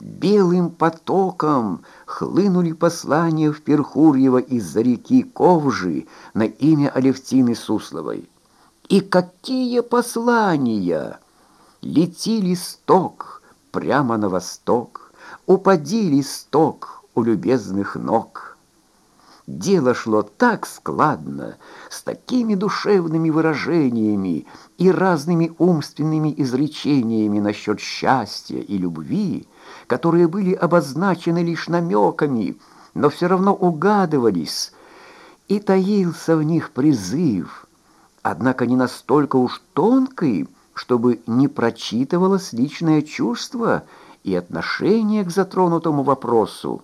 Белым потоком хлынули послания в Перхурьево из-за реки Ковжи на имя Алевтины Сусловой. И какие послания! Лети листок прямо на восток, упади листок у любезных ног. Дело шло так складно, с такими душевными выражениями и разными умственными изречениями насчет счастья и любви, которые были обозначены лишь намеками, но все равно угадывались, и таился в них призыв — однако не настолько уж тонкой, чтобы не прочитывалось личное чувство и отношение к затронутому вопросу.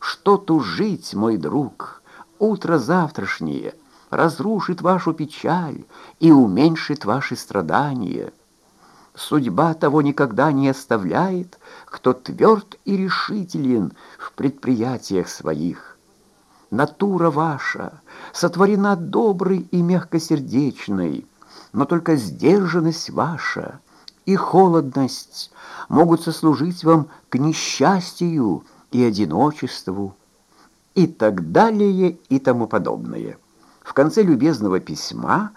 Что тужить, мой друг, утро завтрашнее разрушит вашу печаль и уменьшит ваши страдания. Судьба того никогда не оставляет, кто тверд и решителен в предприятиях своих натура ваша сотворена доброй и мягкосердечной, но только сдержанность ваша и холодность могут сослужить вам к несчастью и одиночеству, и так далее и тому подобное. В конце любезного письма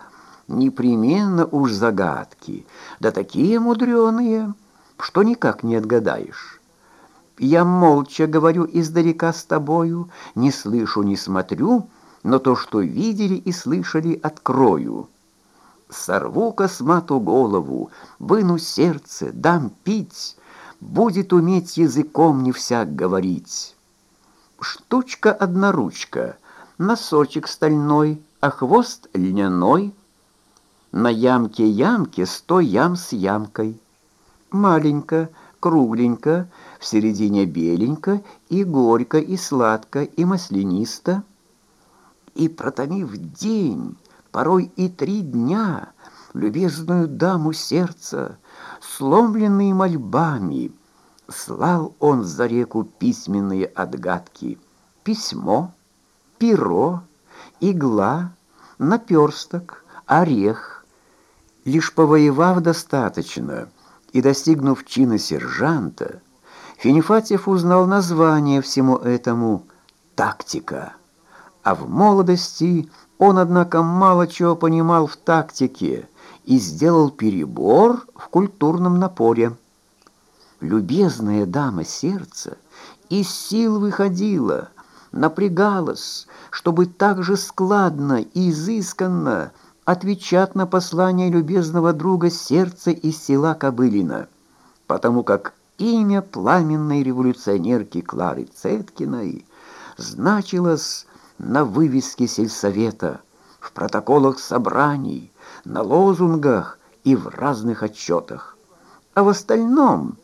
непременно уж загадки, да такие мудреные, что никак не отгадаешь. Я молча говорю издалека с тобою, не слышу, не смотрю, но то, что видели и слышали, открою. Сорву космату голову, выну сердце, дам пить, будет уметь языком не всяк говорить. Штучка-одноручка, носочек стальной, а хвост льняной. На ямке-ямке сто ям с ямкой. Маленько, кругленько, в середине беленько и горько, и сладко, и маслянисто. И протомив день, порой и три дня, любезную даму сердца, сломленные мольбами, слал он за реку письменные отгадки. Письмо, перо, игла, наперсток, орех. Лишь повоевав достаточно и достигнув чина сержанта, Финифатьев узнал название всему этому «тактика». А в молодости он, однако, мало чего понимал в тактике и сделал перебор в культурном напоре. Любезная дама сердца из сил выходила, напрягалась, чтобы так же складно и изысканно отвечать на послание любезного друга сердца из села Кобылина, потому как Имя пламенной революционерки Клары Цеткиной значилось на вывеске сельсовета, в протоколах собраний, на лозунгах и в разных отчетах. А в остальном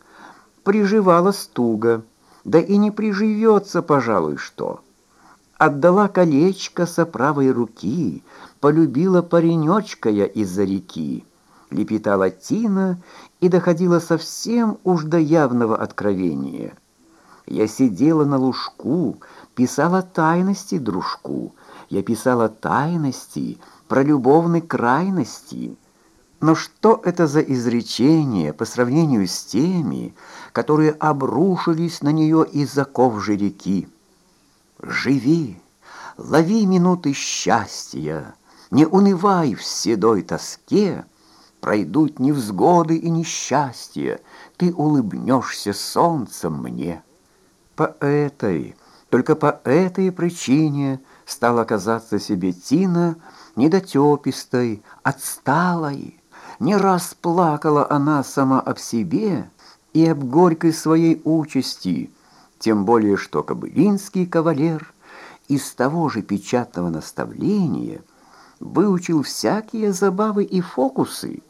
приживалась туго, да и не приживется, пожалуй, что. Отдала колечко со правой руки, полюбила паренечка я из-за реки лепетала Тина и доходила совсем уж до явного откровения. Я сидела на лужку, писала тайности дружку, я писала тайности про любовные крайности. Но что это за изречение по сравнению с теми, которые обрушились на нее из-за ковжи реки? Живи, лови минуты счастья, не унывай в седой тоске, пройдут невзгоды и несчастья, ты улыбнешься солнцем мне. По этой, только по этой причине стала казаться себе Тина недотепистой, отсталой. Не раз плакала она сама об себе и об горькой своей участи, тем более что кобылинский кавалер из того же печатного наставления выучил всякие забавы и фокусы,